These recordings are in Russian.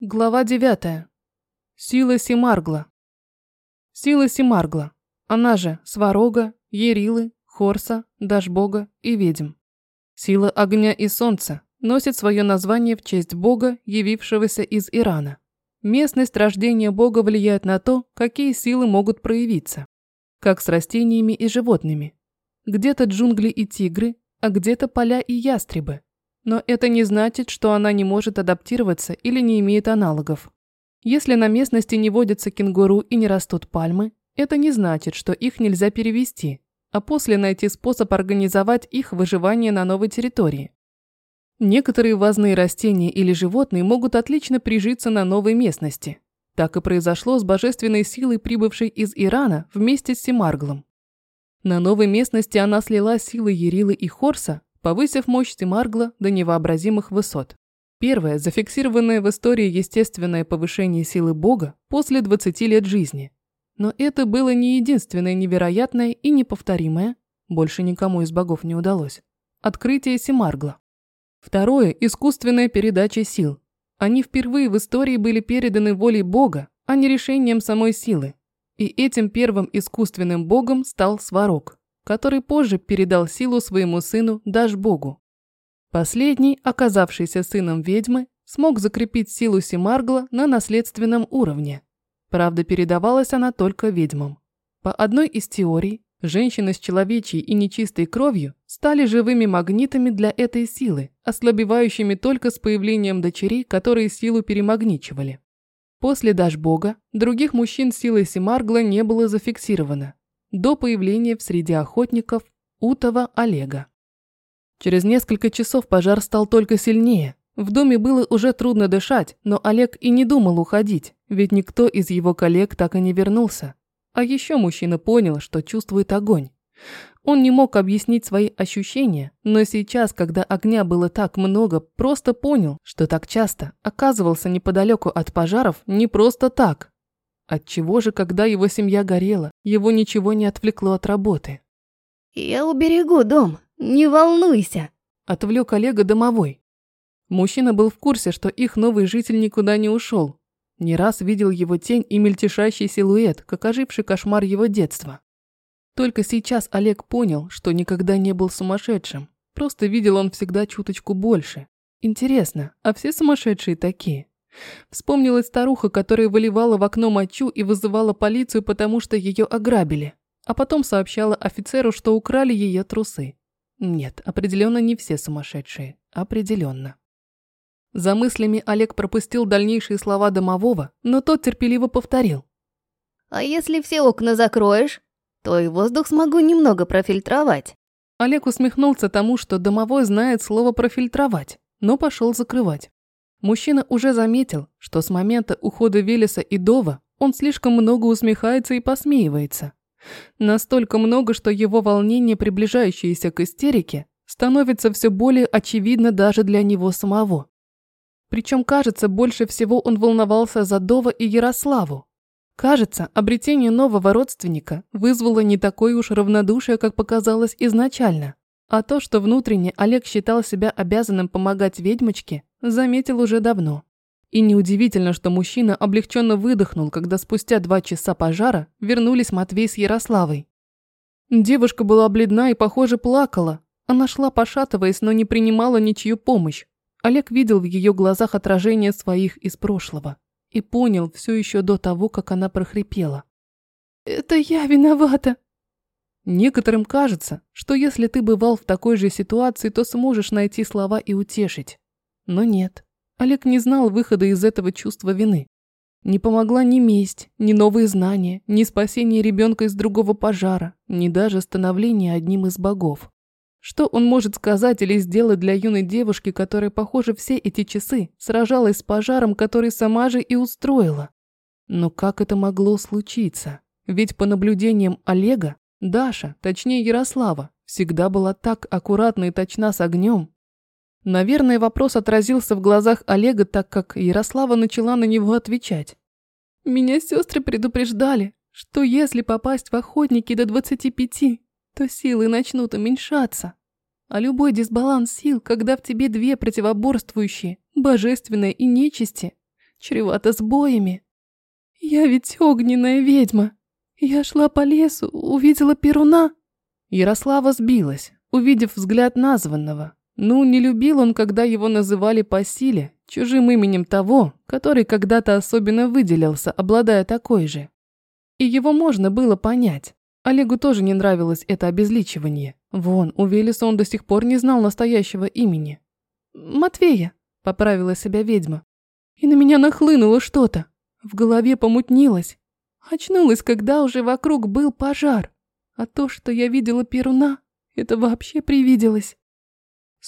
Глава 9. Сила Симаргла. Сила Симаргла. Она же Сварога, Ерилы, Хорса, Дашбога и ведьм. Сила огня и солнца носит свое название в честь бога, явившегося из Ирана. Местность рождения бога влияет на то, какие силы могут проявиться. Как с растениями и животными. Где-то джунгли и тигры, а где-то поля и ястребы. Но это не значит, что она не может адаптироваться или не имеет аналогов. Если на местности не водятся кенгуру и не растут пальмы, это не значит, что их нельзя перевести, а после найти способ организовать их выживание на новой территории. Некоторые важные растения или животные могут отлично прижиться на новой местности. Так и произошло с божественной силой, прибывшей из Ирана вместе с Семарглом. На новой местности она слила силы Ерилы и Хорса, повысив мощь Тимаргла до невообразимых высот. Первое зафиксированное в истории естественное повышение силы Бога после 20 лет жизни. Но это было не единственное невероятное и неповторимое, больше никому из богов не удалось, открытие Симаргла. Второе – искусственная передача сил. Они впервые в истории были переданы волей Бога, а не решением самой силы. И этим первым искусственным богом стал Сварог который позже передал силу своему сыну Дашбогу. Последний, оказавшийся сыном ведьмы, смог закрепить силу Симаргла на наследственном уровне. Правда, передавалась она только ведьмам. По одной из теорий, женщины с человечьей и нечистой кровью стали живыми магнитами для этой силы, ослабевающими только с появлением дочерей, которые силу перемагничивали. После Дашбога других мужчин силой Симаргла не было зафиксировано, до появления в среде охотников Утова Олега. Через несколько часов пожар стал только сильнее. В доме было уже трудно дышать, но Олег и не думал уходить, ведь никто из его коллег так и не вернулся. А еще мужчина понял, что чувствует огонь. Он не мог объяснить свои ощущения, но сейчас, когда огня было так много, просто понял, что так часто оказывался неподалеку от пожаров не просто так, Отчего же, когда его семья горела, его ничего не отвлекло от работы? «Я уберегу дом, не волнуйся», – отвлек Олега домовой. Мужчина был в курсе, что их новый житель никуда не ушел. Не раз видел его тень и мельтешащий силуэт, как оживший кошмар его детства. Только сейчас Олег понял, что никогда не был сумасшедшим. Просто видел он всегда чуточку больше. Интересно, а все сумасшедшие такие? Вспомнилась старуха, которая выливала в окно мочу и вызывала полицию, потому что ее ограбили. А потом сообщала офицеру, что украли ее трусы. Нет, определенно не все сумасшедшие. Определенно. За мыслями Олег пропустил дальнейшие слова домового, но тот терпеливо повторил. «А если все окна закроешь, то и воздух смогу немного профильтровать». Олег усмехнулся тому, что домовой знает слово «профильтровать», но пошел закрывать. Мужчина уже заметил, что с момента ухода Велеса и Дова он слишком много усмехается и посмеивается. Настолько много, что его волнение, приближающееся к истерике, становится все более очевидно даже для него самого. Причем, кажется, больше всего он волновался за Дова и Ярославу. Кажется, обретение нового родственника вызвало не такое уж равнодушие, как показалось изначально. А то, что внутренне Олег считал себя обязанным помогать ведьмочке, заметил уже давно. И неудивительно, что мужчина облегченно выдохнул, когда спустя два часа пожара вернулись Матвей с Ярославой. Девушка была бледна и, похоже, плакала. Она шла пошатываясь, но не принимала ничью помощь. Олег видел в ее глазах отражение своих из прошлого и понял все еще до того, как она прохрипела. «Это я виновата!» Некоторым кажется, что если ты бывал в такой же ситуации, то сможешь найти слова и утешить. Но нет. Олег не знал выхода из этого чувства вины. Не помогла ни месть, ни новые знания, ни спасение ребенка из другого пожара, ни даже становление одним из богов. Что он может сказать или сделать для юной девушки, которая, похоже, все эти часы сражалась с пожаром, который сама же и устроила? Но как это могло случиться? Ведь по наблюдениям Олега, Даша, точнее Ярослава, всегда была так аккуратна и точна с огнем. Наверное, вопрос отразился в глазах Олега, так как Ярослава начала на него отвечать. «Меня сестры предупреждали, что если попасть в охотники до 25, то силы начнут уменьшаться. А любой дисбаланс сил, когда в тебе две противоборствующие, божественное и нечисти, чревато сбоями. Я ведь огненная ведьма. Я шла по лесу, увидела перуна. Ярослава сбилась, увидев взгляд названного. Ну, не любил он, когда его называли по силе, чужим именем того, который когда-то особенно выделился, обладая такой же. И его можно было понять. Олегу тоже не нравилось это обезличивание. Вон, у Велеса он до сих пор не знал настоящего имени. «Матвея», – поправила себя ведьма. И на меня нахлынуло что-то. В голове помутнилось. Очнулась, когда уже вокруг был пожар. А то, что я видела Перуна, это вообще привиделось.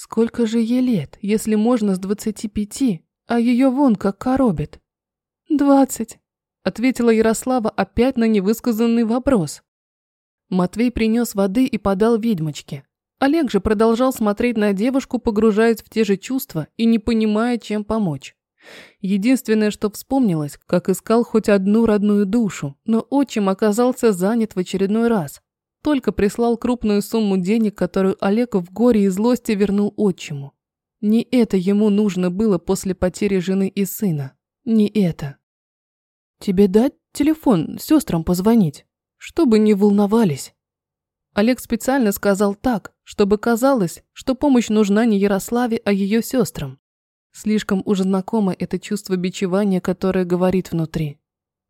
Сколько же ей лет, если можно с двадцати пяти, а ее вон как коробит? Двадцать, ответила Ярослава опять на невысказанный вопрос. Матвей принес воды и подал ведьмочке. Олег же продолжал смотреть на девушку, погружаясь в те же чувства и не понимая, чем помочь. Единственное, что вспомнилось, как искал хоть одну родную душу, но отчим оказался занят в очередной раз. Только прислал крупную сумму денег, которую Олег в горе и злости вернул отчиму. Не это ему нужно было после потери жены и сына. Не это. Тебе дать телефон сестрам позвонить, чтобы не волновались. Олег специально сказал так, чтобы казалось, что помощь нужна не Ярославе, а ее сестрам. Слишком уж знакомо это чувство бичевания, которое говорит внутри.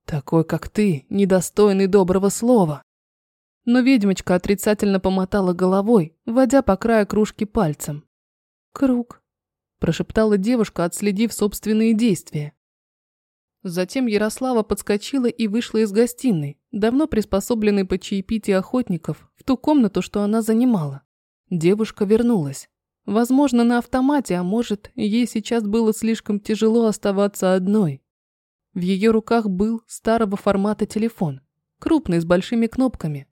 Такой, как ты, недостойный доброго слова. Но ведьмочка отрицательно помотала головой, водя по краю кружки пальцем. «Круг», – прошептала девушка, отследив собственные действия. Затем Ярослава подскочила и вышла из гостиной, давно приспособленной по чаепитию охотников, в ту комнату, что она занимала. Девушка вернулась. Возможно, на автомате, а может, ей сейчас было слишком тяжело оставаться одной. В ее руках был старого формата телефон, крупный, с большими кнопками.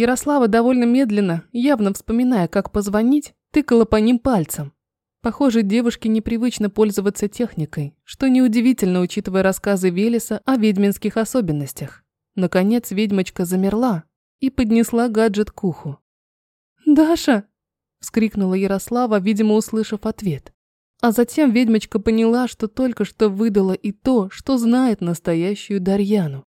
Ярослава довольно медленно, явно вспоминая, как позвонить, тыкала по ним пальцем. Похоже, девушке непривычно пользоваться техникой, что неудивительно, учитывая рассказы Велеса о ведьминских особенностях. Наконец ведьмочка замерла и поднесла гаджет к уху. «Даша!» – вскрикнула Ярослава, видимо, услышав ответ. А затем ведьмочка поняла, что только что выдала и то, что знает настоящую Дарьяну.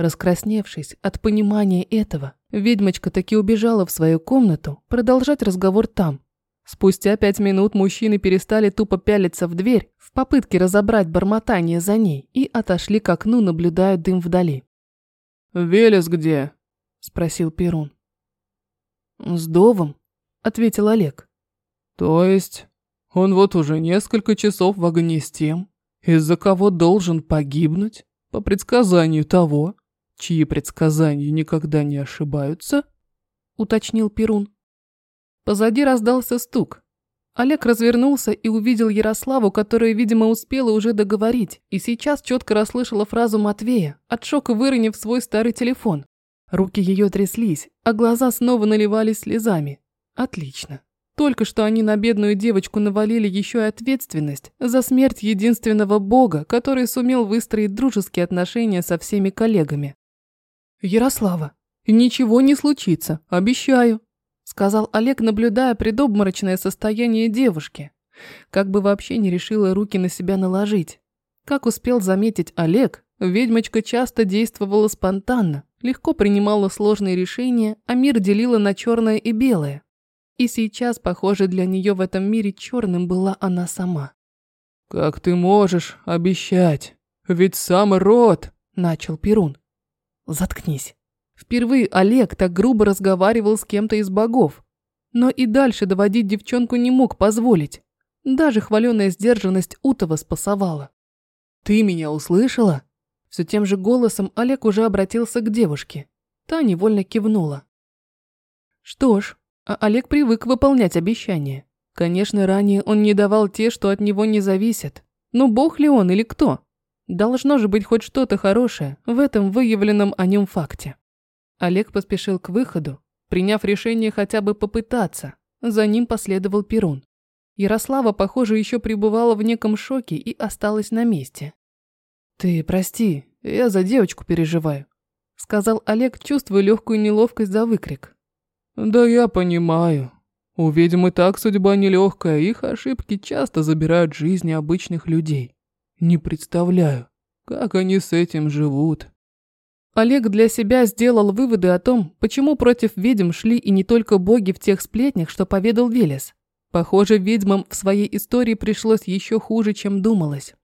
Раскрасневшись от понимания этого, ведьмочка таки убежала в свою комнату продолжать разговор там. Спустя пять минут мужчины перестали тупо пялиться в дверь в попытке разобрать бормотание за ней и отошли к окну, наблюдая дым вдали. «Велес где?» – спросил Перун. «С Довом», – ответил Олег. «То есть он вот уже несколько часов в огне с тем, из-за кого должен погибнуть, по предсказанию того, чьи предсказания никогда не ошибаются?» – уточнил Перун. Позади раздался стук. Олег развернулся и увидел Ярославу, которая, видимо, успела уже договорить, и сейчас четко расслышала фразу Матвея, от шока выронив свой старый телефон. Руки ее тряслись, а глаза снова наливались слезами. Отлично. Только что они на бедную девочку навалили еще и ответственность за смерть единственного бога, который сумел выстроить дружеские отношения со всеми коллегами. «Ярослава, ничего не случится, обещаю», сказал Олег, наблюдая предобморочное состояние девушки. Как бы вообще не решила руки на себя наложить. Как успел заметить Олег, ведьмочка часто действовала спонтанно, легко принимала сложные решения, а мир делила на черное и белое. И сейчас, похоже, для нее в этом мире черным была она сама. «Как ты можешь обещать? Ведь сам род!» – начал Перун. Заткнись. Впервые Олег так грубо разговаривал с кем-то из богов. Но и дальше доводить девчонку не мог позволить. Даже хваленая сдержанность Утова спасовала. «Ты меня услышала?» Все тем же голосом Олег уже обратился к девушке. Та невольно кивнула. Что ж, а Олег привык выполнять обещания. Конечно, ранее он не давал те, что от него не зависят. Но бог ли он или кто? Должно же быть хоть что-то хорошее в этом выявленном о нем факте. Олег поспешил к выходу, приняв решение хотя бы попытаться. За ним последовал Перун. Ярослава, похоже, еще пребывала в неком шоке и осталась на месте. «Ты прости, я за девочку переживаю», – сказал Олег, чувствуя легкую неловкость за выкрик. «Да я понимаю. У ведьм и так судьба нелегкая, их ошибки часто забирают жизни обычных людей. Не представляю, как они с этим живут. Олег для себя сделал выводы о том, почему против ведьм шли и не только боги в тех сплетнях, что поведал Велес. Похоже, ведьмам в своей истории пришлось еще хуже, чем думалось.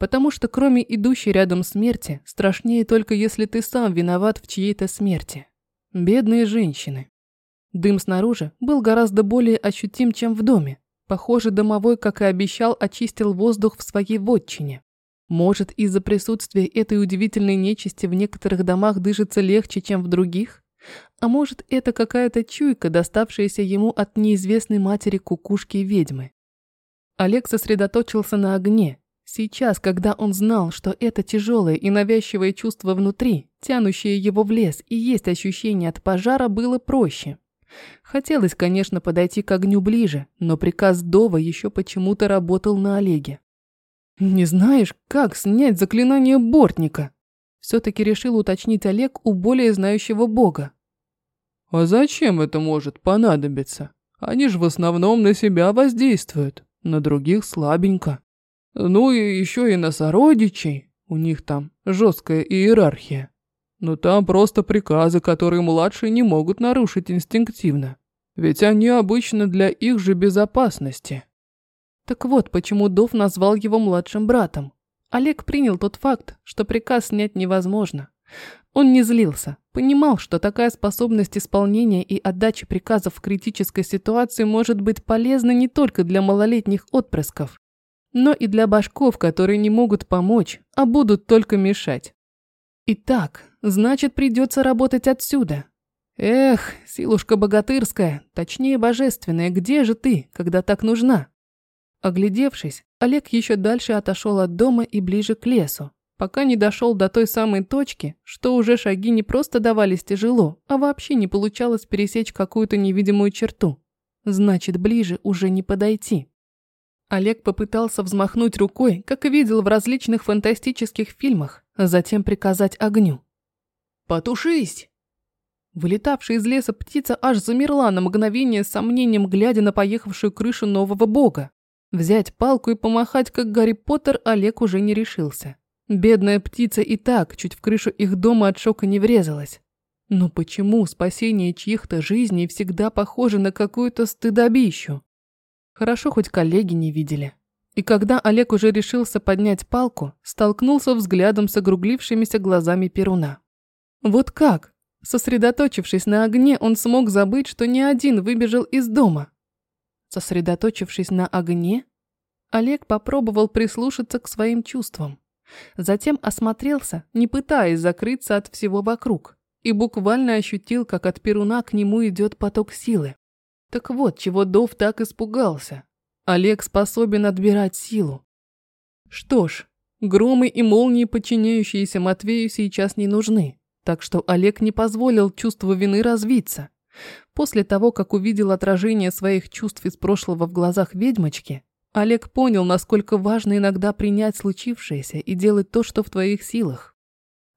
Потому что кроме идущей рядом смерти, страшнее только если ты сам виноват в чьей-то смерти. Бедные женщины. Дым снаружи был гораздо более ощутим, чем в доме. Похоже, домовой, как и обещал, очистил воздух в своей вотчине. Может, из-за присутствия этой удивительной нечисти в некоторых домах дышится легче, чем в других? А может, это какая-то чуйка, доставшаяся ему от неизвестной матери кукушки-ведьмы? Олег сосредоточился на огне. Сейчас, когда он знал, что это тяжелое и навязчивое чувство внутри, тянущее его в лес, и есть ощущение от пожара, было проще. Хотелось, конечно, подойти к огню ближе, но приказ Дова еще почему-то работал на Олеге. «Не знаешь, как снять заклинание бортника?» Все-таки решил уточнить Олег у более знающего бога. «А зачем это может понадобиться? Они же в основном на себя воздействуют, на других слабенько. Ну и еще и на сородичей, у них там жесткая иерархия. Но там просто приказы, которые младшие не могут нарушить инстинктивно. Ведь они обычно для их же безопасности. Так вот, почему Дов назвал его младшим братом. Олег принял тот факт, что приказ снять невозможно. Он не злился, понимал, что такая способность исполнения и отдачи приказов в критической ситуации может быть полезна не только для малолетних отпрысков, но и для башков, которые не могут помочь, а будут только мешать. Итак, значит придется работать отсюда. Эх, силушка богатырская, точнее божественная, где же ты, когда так нужна? Оглядевшись, Олег еще дальше отошел от дома и ближе к лесу, пока не дошел до той самой точки, что уже шаги не просто давались тяжело, а вообще не получалось пересечь какую-то невидимую черту. Значит, ближе уже не подойти. Олег попытался взмахнуть рукой, как видел в различных фантастических фильмах, затем приказать огню. «Потушись!» Вылетавшая из леса птица аж замерла на мгновение с сомнением, глядя на поехавшую крышу нового бога. Взять палку и помахать, как Гарри Поттер, Олег уже не решился. Бедная птица и так чуть в крышу их дома от шока не врезалась. Но почему спасение чьих-то жизней всегда похоже на какую-то стыдобищу? Хорошо, хоть коллеги не видели. И когда Олег уже решился поднять палку, столкнулся взглядом с огруглившимися глазами Перуна. Вот как? Сосредоточившись на огне, он смог забыть, что не один выбежал из дома. Сосредоточившись на огне, Олег попробовал прислушаться к своим чувствам. Затем осмотрелся, не пытаясь закрыться от всего вокруг, и буквально ощутил, как от Перуна к нему идет поток силы. Так вот, чего Дов так испугался. Олег способен отбирать силу. Что ж, громы и молнии, подчиняющиеся Матвею, сейчас не нужны, так что Олег не позволил чувству вины развиться. После того, как увидел отражение своих чувств из прошлого в глазах ведьмочки, Олег понял, насколько важно иногда принять случившееся и делать то, что в твоих силах.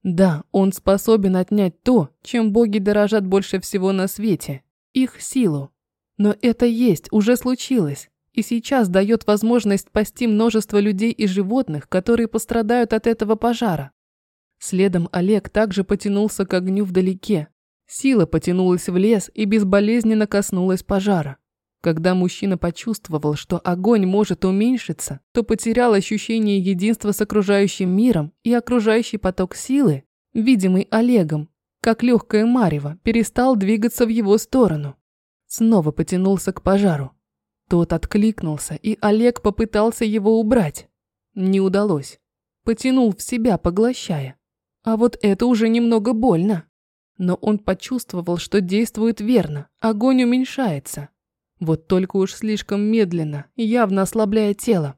Да, он способен отнять то, чем боги дорожат больше всего на свете – их силу. Но это есть, уже случилось, и сейчас дает возможность спасти множество людей и животных, которые пострадают от этого пожара. Следом Олег также потянулся к огню вдалеке, Сила потянулась в лес и безболезненно коснулась пожара. Когда мужчина почувствовал, что огонь может уменьшиться, то потерял ощущение единства с окружающим миром и окружающий поток силы, видимый Олегом, как легкое марево, перестал двигаться в его сторону. Снова потянулся к пожару. Тот откликнулся, и Олег попытался его убрать. Не удалось. Потянул в себя, поглощая. А вот это уже немного больно. Но он почувствовал, что действует верно, огонь уменьшается. Вот только уж слишком медленно, явно ослабляя тело.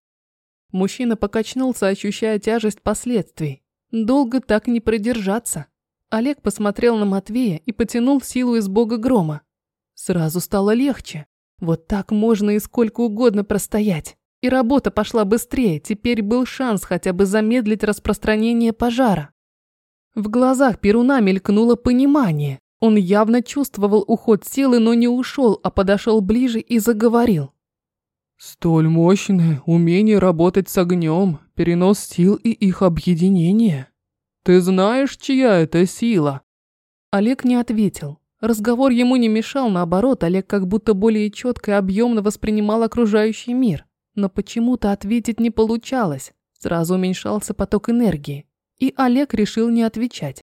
Мужчина покачнулся, ощущая тяжесть последствий. Долго так не продержаться. Олег посмотрел на Матвея и потянул силу из бога грома. Сразу стало легче. Вот так можно и сколько угодно простоять. И работа пошла быстрее, теперь был шанс хотя бы замедлить распространение пожара. В глазах Перуна мелькнуло понимание. Он явно чувствовал уход силы, но не ушел, а подошел ближе и заговорил. «Столь мощное умение работать с огнем перенос сил и их объединение. Ты знаешь, чья это сила? Олег не ответил. Разговор ему не мешал, наоборот, Олег как будто более четко и объемно воспринимал окружающий мир. Но почему-то ответить не получалось. Сразу уменьшался поток энергии. И Олег решил не отвечать.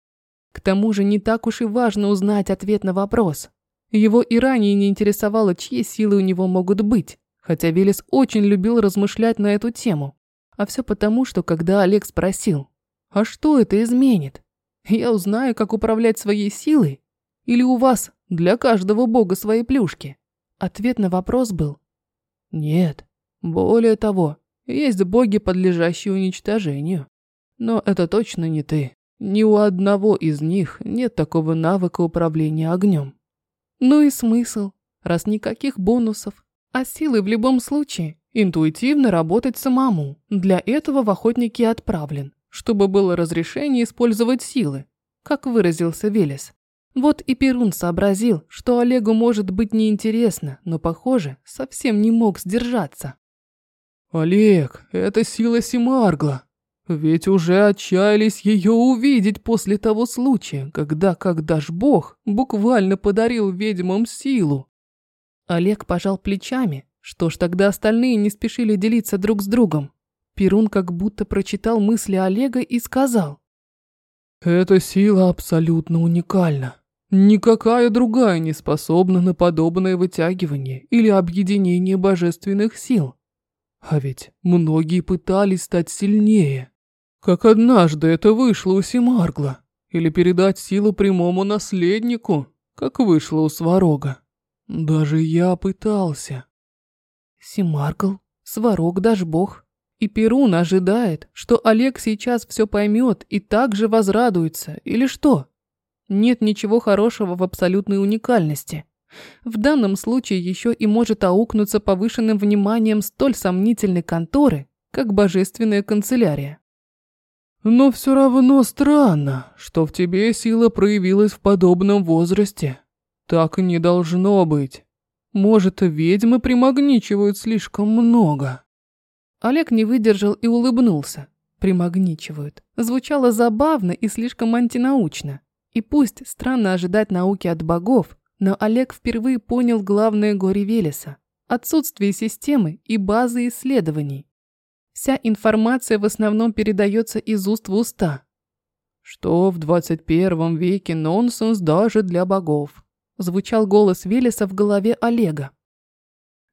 К тому же не так уж и важно узнать ответ на вопрос. Его и ранее не интересовало, чьи силы у него могут быть, хотя Велес очень любил размышлять на эту тему. А все потому, что когда Олег спросил, «А что это изменит? Я узнаю, как управлять своей силой? Или у вас для каждого бога свои плюшки?» Ответ на вопрос был, «Нет. Более того, есть боги, подлежащие уничтожению. Но это точно не ты. Ни у одного из них нет такого навыка управления огнем. Ну и смысл, раз никаких бонусов, а силы в любом случае интуитивно работать самому. Для этого в охотники отправлен, чтобы было разрешение использовать силы, как выразился Велес. Вот и Перун сообразил, что Олегу может быть неинтересно, но, похоже, совсем не мог сдержаться. «Олег, это сила Симаргла. Ведь уже отчаялись ее увидеть после того случая, когда, как дашь бог, буквально подарил ведьмам силу. Олег пожал плечами. Что ж, тогда остальные не спешили делиться друг с другом. Перун как будто прочитал мысли Олега и сказал. «Эта сила абсолютно уникальна. Никакая другая не способна на подобное вытягивание или объединение божественных сил. А ведь многие пытались стать сильнее. Как однажды это вышло у Симаргла. Или передать силу прямому наследнику, как вышло у Сварога. Даже я пытался. Симаргл, Сварог, даже бог. И Перун ожидает, что Олег сейчас все поймет и также возрадуется, или что? Нет ничего хорошего в абсолютной уникальности. В данном случае еще и может аукнуться повышенным вниманием столь сомнительной конторы, как божественная канцелярия. Но все равно странно, что в тебе сила проявилась в подобном возрасте. Так не должно быть. Может, ведьмы примагничивают слишком много. Олег не выдержал и улыбнулся. Примагничивают. Звучало забавно и слишком антинаучно. И пусть странно ожидать науки от богов, но Олег впервые понял главное горе Велеса – отсутствие системы и базы исследований. Вся информация в основном передается из уст в уста. Что в 21 веке нонсенс даже для богов. Звучал голос Велеса в голове Олега.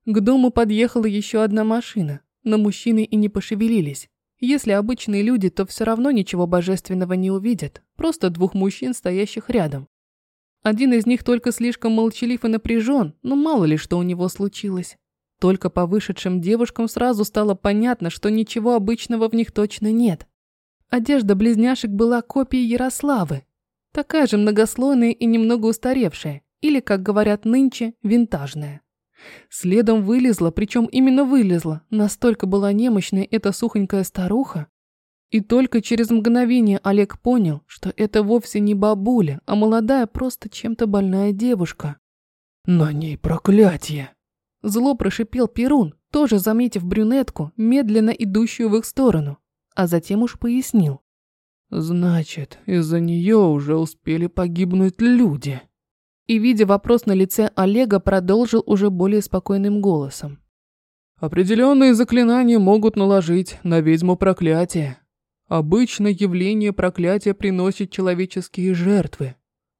К дому подъехала еще одна машина, но мужчины и не пошевелились. Если обычные люди, то все равно ничего божественного не увидят, просто двух мужчин, стоящих рядом. Один из них только слишком молчалив и напряжен, но мало ли что у него случилось. Только по вышедшим девушкам сразу стало понятно, что ничего обычного в них точно нет. Одежда близняшек была копией Ярославы. Такая же многослойная и немного устаревшая, или, как говорят нынче, винтажная. Следом вылезла, причем именно вылезла, настолько была немощная эта сухонькая старуха. И только через мгновение Олег понял, что это вовсе не бабуля, а молодая, просто чем-то больная девушка. «На ней проклятие!» Зло прошипел Перун, тоже заметив брюнетку, медленно идущую в их сторону, а затем уж пояснил. «Значит, из-за нее уже успели погибнуть люди». И, видя вопрос на лице Олега, продолжил уже более спокойным голосом. Определенные заклинания могут наложить на ведьму проклятие. Обычно явление проклятия приносит человеческие жертвы.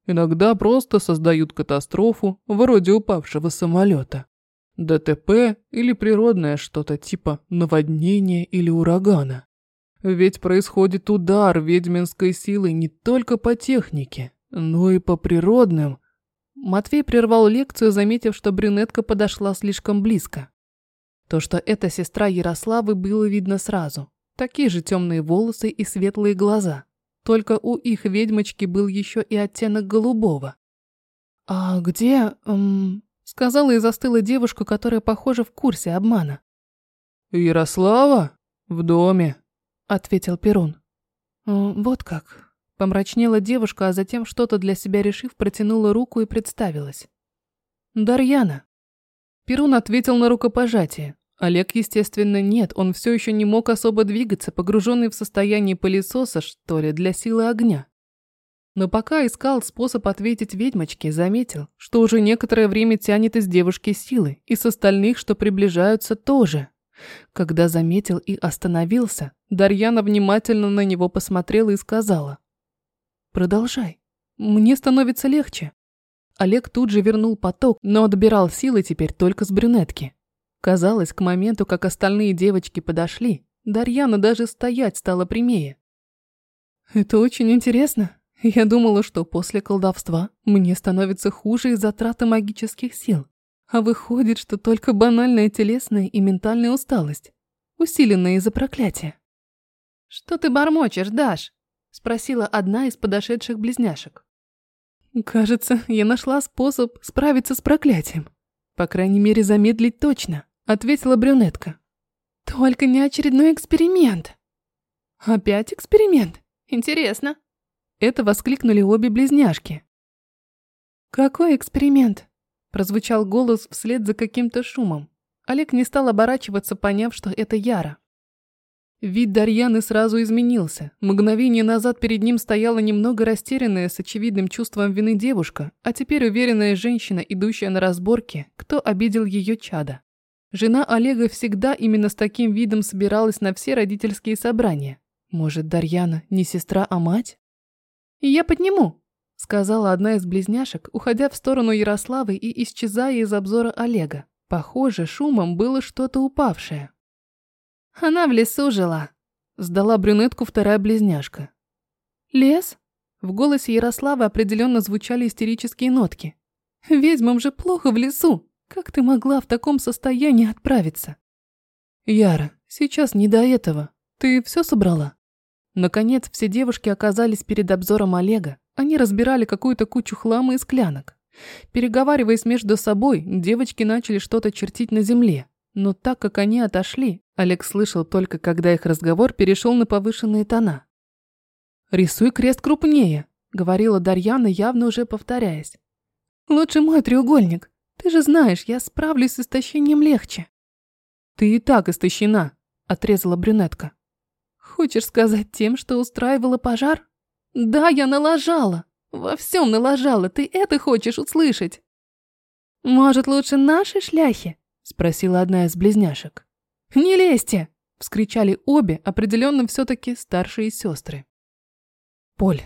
Иногда просто создают катастрофу, вроде упавшего самолета. ДТП или природное что-то типа наводнения или урагана. Ведь происходит удар ведьминской силы не только по технике, но и по природным. Матвей прервал лекцию, заметив, что брюнетка подошла слишком близко. То, что это сестра Ярославы, было видно сразу. Такие же темные волосы и светлые глаза. Только у их ведьмочки был еще и оттенок голубого. «А где... Эм, Сказала и застыла девушка, которая, похоже, в курсе обмана. «Ярослава? В доме», — ответил Перун. «Вот как». Помрачнела девушка, а затем, что-то для себя решив, протянула руку и представилась. «Дарьяна». Перун ответил на рукопожатие. Олег, естественно, нет, он все еще не мог особо двигаться, погруженный в состояние пылесоса, что ли, для силы огня. Но пока искал способ ответить ведьмочке, заметил, что уже некоторое время тянет из девушки силы, и с остальных, что приближаются, тоже. Когда заметил и остановился, Дарьяна внимательно на него посмотрела и сказала. «Продолжай. Мне становится легче». Олег тут же вернул поток, но отбирал силы теперь только с брюнетки. Казалось, к моменту, как остальные девочки подошли, Дарьяна даже стоять стала прямее. «Это очень интересно. Я думала, что после колдовства мне становится хуже из-за траты магических сил. А выходит, что только банальная телесная и ментальная усталость, усиленная из-за проклятия. «Что ты бормочешь, Даш?» – спросила одна из подошедших близняшек. «Кажется, я нашла способ справиться с проклятием. По крайней мере, замедлить точно», – ответила брюнетка. «Только не очередной эксперимент». «Опять эксперимент? Интересно». Это воскликнули обе близняшки. «Какой эксперимент?» Прозвучал голос вслед за каким-то шумом. Олег не стал оборачиваться, поняв, что это Яра. Вид Дарьяны сразу изменился. Мгновение назад перед ним стояла немного растерянная с очевидным чувством вины девушка, а теперь уверенная женщина, идущая на разборки, кто обидел ее чада. Жена Олега всегда именно с таким видом собиралась на все родительские собрания. Может, Дарьяна не сестра, а мать? «Я подниму», сказала одна из близняшек, уходя в сторону Ярославы и исчезая из обзора Олега. Похоже, шумом было что-то упавшее. Она в лесу жила, сдала брюнетку вторая близняшка. Лес? В голосе Ярославы определенно звучали истерические нотки. Ведьмам же плохо в лесу. Как ты могла в таком состоянии отправиться? Яра, сейчас не до этого. Ты все собрала? Наконец, все девушки оказались перед обзором Олега, они разбирали какую-то кучу хлама и склянок. Переговариваясь между собой, девочки начали что-то чертить на земле. Но так как они отошли, Олег слышал только, когда их разговор перешел на повышенные тона. «Рисуй крест крупнее», — говорила Дарьяна, явно уже повторяясь. «Лучше мой треугольник. Ты же знаешь, я справлюсь с истощением легче». «Ты и так истощена», — отрезала брюнетка. «Хочешь сказать тем, что устраивала пожар?» Да, я налажала. Во всем налажала. Ты это хочешь услышать? Может, лучше наши шляхи? Спросила одна из близняшек. Не лезьте! Вскричали обе, определенно все-таки старшие сестры. Поль,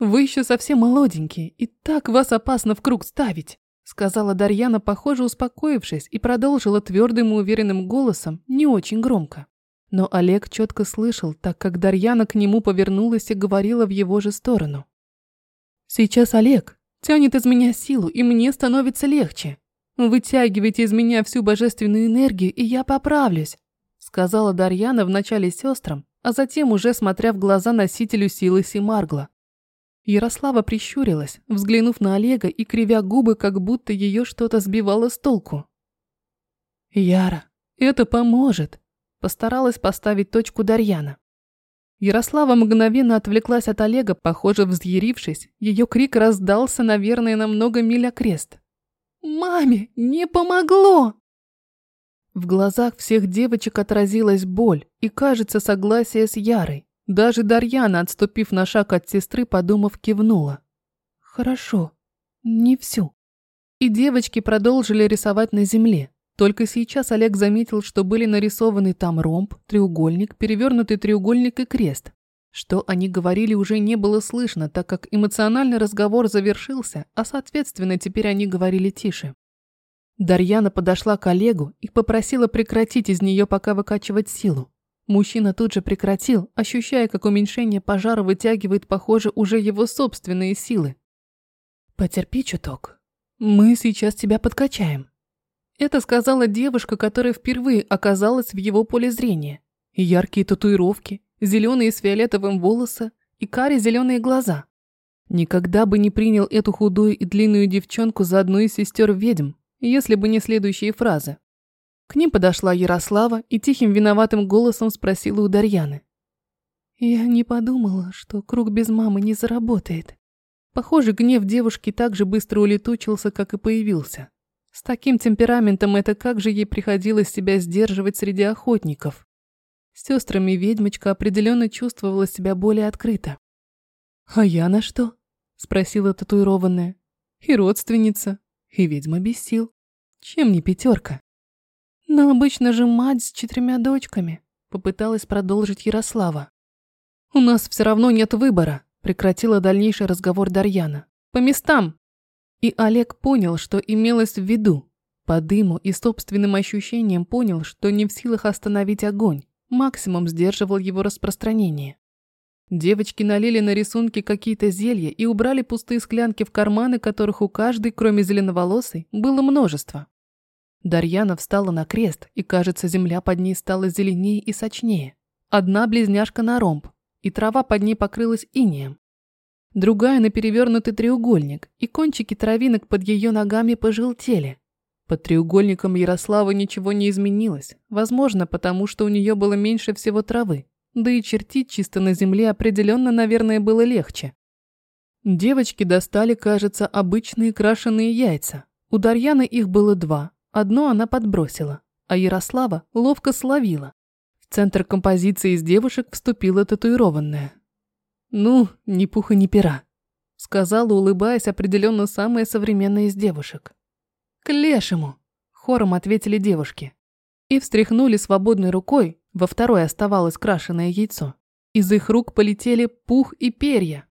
вы еще совсем молоденькие, и так вас опасно в круг ставить, сказала Дарьяна, похоже, успокоившись, и продолжила твердым и уверенным голосом, не очень громко. Но Олег четко слышал, так как Дарьяна к нему повернулась и говорила в его же сторону. «Сейчас Олег тянет из меня силу, и мне становится легче. Вытягивайте из меня всю божественную энергию, и я поправлюсь», сказала Дарьяна вначале сестрам, а затем уже смотря в глаза носителю силы Симаргла. Ярослава прищурилась, взглянув на Олега и кривя губы, как будто ее что-то сбивало с толку. «Яра, это поможет», Постаралась поставить точку Дарьяна. Ярослава мгновенно отвлеклась от Олега, похоже, взъярившись. Ее крик раздался, наверное, на много миль окрест. «Маме, не помогло!» В глазах всех девочек отразилась боль и, кажется, согласие с Ярой. Даже Дарьяна, отступив на шаг от сестры, подумав, кивнула. «Хорошо, не всю». И девочки продолжили рисовать на земле. Только сейчас Олег заметил, что были нарисованы там ромб, треугольник, перевернутый треугольник и крест. Что они говорили уже не было слышно, так как эмоциональный разговор завершился, а соответственно теперь они говорили тише. Дарьяна подошла к Олегу и попросила прекратить из нее пока выкачивать силу. Мужчина тут же прекратил, ощущая, как уменьшение пожара вытягивает, похоже, уже его собственные силы. «Потерпи чуток. Мы сейчас тебя подкачаем», это сказала девушка, которая впервые оказалась в его поле зрения. Яркие татуировки, зеленые с фиолетовым волосы и карие зеленые глаза. Никогда бы не принял эту худую и длинную девчонку за одну из сестер ведьм, если бы не следующие фразы. К ним подошла Ярослава и тихим виноватым голосом спросила у Дарьяны. «Я не подумала, что круг без мамы не заработает». Похоже, гнев девушки так же быстро улетучился, как и появился. С таким темпераментом это как же ей приходилось себя сдерживать среди охотников. С сестрами ведьмочка определенно чувствовала себя более открыто. «А я на что?» – спросила татуированная. «И родственница, и ведьма без сил. Чем не пятерка?» «Но обычно же мать с четырьмя дочками», – попыталась продолжить Ярослава. «У нас все равно нет выбора», – прекратила дальнейший разговор Дарьяна. «По местам!» И Олег понял, что имелось в виду. По дыму и собственным ощущениям понял, что не в силах остановить огонь, максимум сдерживал его распространение. Девочки налили на рисунки какие-то зелья и убрали пустые склянки в карманы, которых у каждой, кроме зеленоволосой, было множество. Дарьяна встала на крест, и, кажется, земля под ней стала зеленее и сочнее. Одна близняшка на ромб, и трава под ней покрылась инеем. Другая на перевернутый треугольник, и кончики травинок под ее ногами пожелтели. Под треугольником Ярослава ничего не изменилось, возможно, потому что у нее было меньше всего травы, да и чертить чисто на земле определенно, наверное, было легче. Девочки достали, кажется, обычные крашеные яйца. У Дарьяны их было два, одно она подбросила, а Ярослава ловко словила. В центр композиции из девушек вступила татуированная. «Ну, ни пуха, ни пера», — сказала, улыбаясь, определенно самая современная из девушек. «К лешему!» – хором ответили девушки. И встряхнули свободной рукой, во второй оставалось крашеное яйцо. Из их рук полетели пух и перья.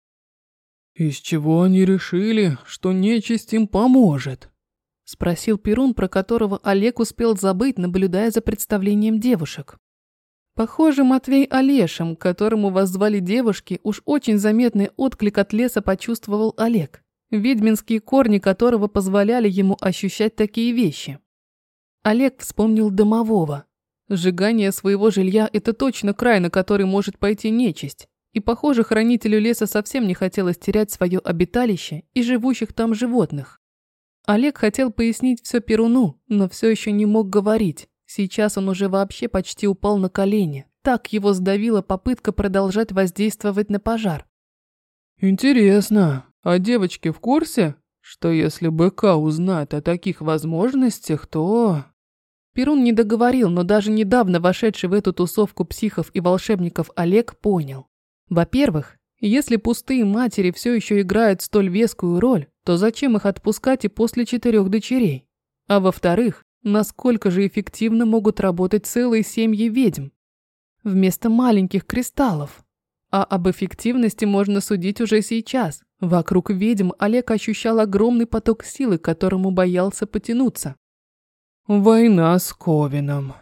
«Из чего они решили, что нечисть им поможет?» – спросил Перун, про которого Олег успел забыть, наблюдая за представлением девушек. Похоже, Матвей Олешем, которому воззвали девушки, уж очень заметный отклик от леса почувствовал Олег ведьминские корни которого позволяли ему ощущать такие вещи. Олег вспомнил домового. Сжигание своего жилья – это точно край, на который может пойти нечисть. И, похоже, хранителю леса совсем не хотелось терять свое обиталище и живущих там животных. Олег хотел пояснить все Перуну, но все еще не мог говорить. Сейчас он уже вообще почти упал на колени. Так его сдавила попытка продолжать воздействовать на пожар. «Интересно, а девочки в курсе, что если БК узнает о таких возможностях, то...» Перун не договорил, но даже недавно вошедший в эту тусовку психов и волшебников Олег понял. Во-первых, если пустые матери все еще играют столь вескую роль, то зачем их отпускать и после четырех дочерей? А во-вторых, насколько же эффективно могут работать целые семьи ведьм? Вместо маленьких кристаллов. А об эффективности можно судить уже сейчас. Вокруг ведьм Олег ощущал огромный поток силы, к которому боялся потянуться. «Война с Ковином».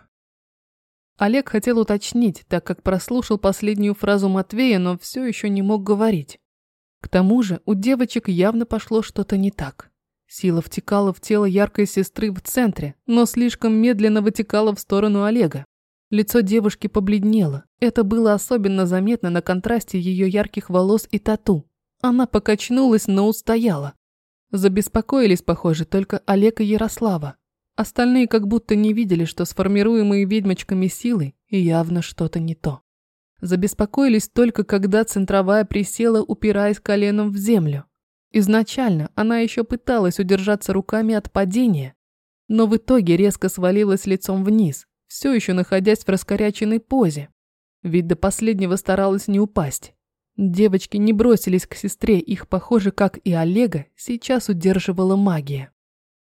Олег хотел уточнить, так как прослушал последнюю фразу Матвея, но все еще не мог говорить. К тому же у девочек явно пошло что-то не так. Сила втекала в тело яркой сестры в центре, но слишком медленно вытекала в сторону Олега. Лицо девушки побледнело. Это было особенно заметно на контрасте ее ярких волос и тату. Она покачнулась, но устояла. Забеспокоились, похоже, только Олег и Ярослава. Остальные как будто не видели, что сформируемые ведьмочками силы явно что-то не то. Забеспокоились только, когда центровая присела, упираясь коленом в землю. Изначально она еще пыталась удержаться руками от падения, но в итоге резко свалилась лицом вниз, все еще находясь в раскоряченной позе. Ведь до последнего старалась не упасть. Девочки не бросились к сестре, их, похоже, как и Олега, сейчас удерживала магия.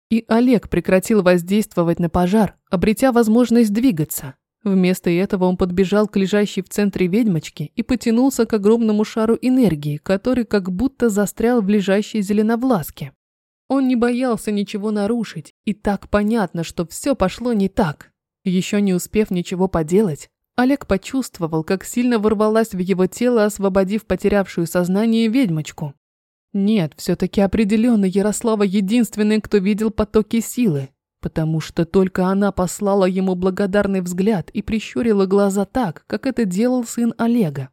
И Олег прекратил воздействовать на пожар, обретя возможность двигаться. Вместо этого он подбежал к лежащей в центре ведьмочке и потянулся к огромному шару энергии, который как будто застрял в лежащей зеленовласке. Он не боялся ничего нарушить, и так понятно, что все пошло не так. Еще не успев ничего поделать, Олег почувствовал, как сильно ворвалась в его тело, освободив потерявшую сознание ведьмочку. Нет, все-таки определенно Ярослава единственная, кто видел потоки силы, потому что только она послала ему благодарный взгляд и прищурила глаза так, как это делал сын Олега,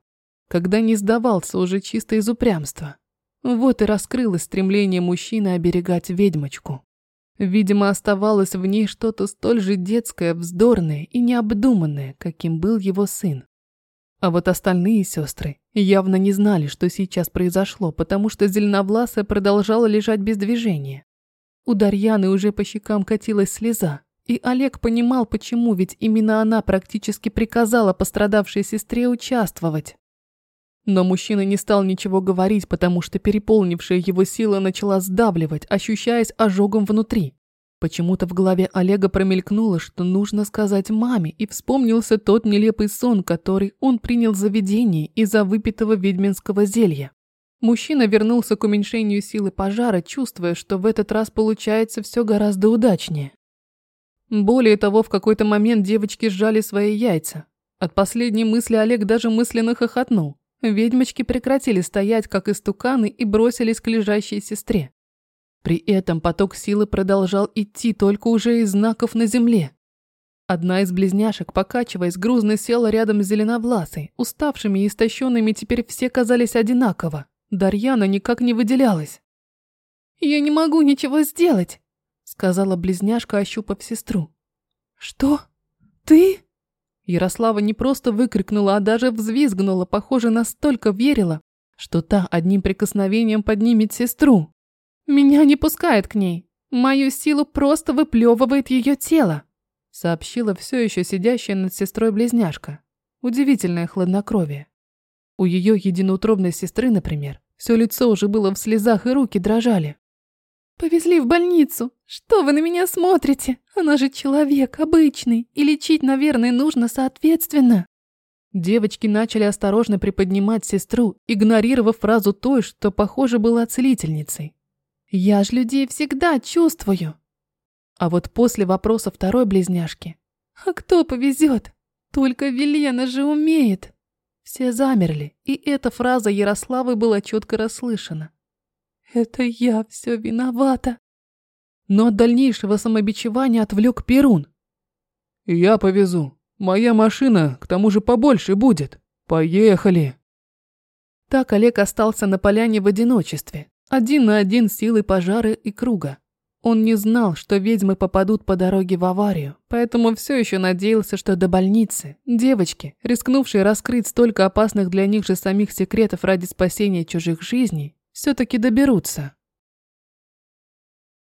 когда не сдавался уже чисто из упрямства. Вот и раскрылось стремление мужчины оберегать ведьмочку. Видимо, оставалось в ней что-то столь же детское, вздорное и необдуманное, каким был его сын. А вот остальные сестры явно не знали, что сейчас произошло, потому что зеленовласая продолжала лежать без движения. У Дарьяны уже по щекам катилась слеза. И Олег понимал, почему, ведь именно она практически приказала пострадавшей сестре участвовать. Но мужчина не стал ничего говорить, потому что переполнившая его сила начала сдавливать, ощущаясь ожогом внутри. Почему-то в голове Олега промелькнуло, что нужно сказать маме, и вспомнился тот нелепый сон, который он принял за видение из-за выпитого ведьминского зелья. Мужчина вернулся к уменьшению силы пожара, чувствуя, что в этот раз получается все гораздо удачнее. Более того, в какой-то момент девочки сжали свои яйца. От последней мысли Олег даже мысленно хохотнул. Ведьмочки прекратили стоять, как истуканы, и бросились к лежащей сестре. При этом поток силы продолжал идти только уже из знаков на земле. Одна из близняшек, покачиваясь, грузно села рядом с зеленовласой. Уставшими и истощенными теперь все казались одинаково. Дарьяна никак не выделялась. «Я не могу ничего сделать», — сказала близняшка, ощупав сестру. «Что? Ты?» Ярослава не просто выкрикнула, а даже взвизгнула, похоже, настолько верила, что та одним прикосновением поднимет сестру. «Меня не пускает к ней. Мою силу просто выплевывает ее тело», сообщила все еще сидящая над сестрой близняшка. Удивительное хладнокровие. У ее единоутробной сестры, например, все лицо уже было в слезах и руки дрожали. «Повезли в больницу. Что вы на меня смотрите? Она же человек, обычный, и лечить, наверное, нужно соответственно». Девочки начали осторожно приподнимать сестру, игнорировав фразу той, что, похоже, была целительницей. Я ж людей всегда чувствую. А вот после вопроса второй близняшки. А кто повезет? Только Велена же умеет. Все замерли, и эта фраза Ярославы была четко расслышана. Это я все виновата. Но от дальнейшего самобичевания отвлек Перун. Я повезу. Моя машина, к тому же, побольше будет. Поехали. Так Олег остался на поляне в одиночестве. Один на один силы пожара и круга. Он не знал, что ведьмы попадут по дороге в аварию, поэтому все еще надеялся, что до больницы девочки, рискнувшие раскрыть столько опасных для них же самих секретов ради спасения чужих жизней, все-таки доберутся.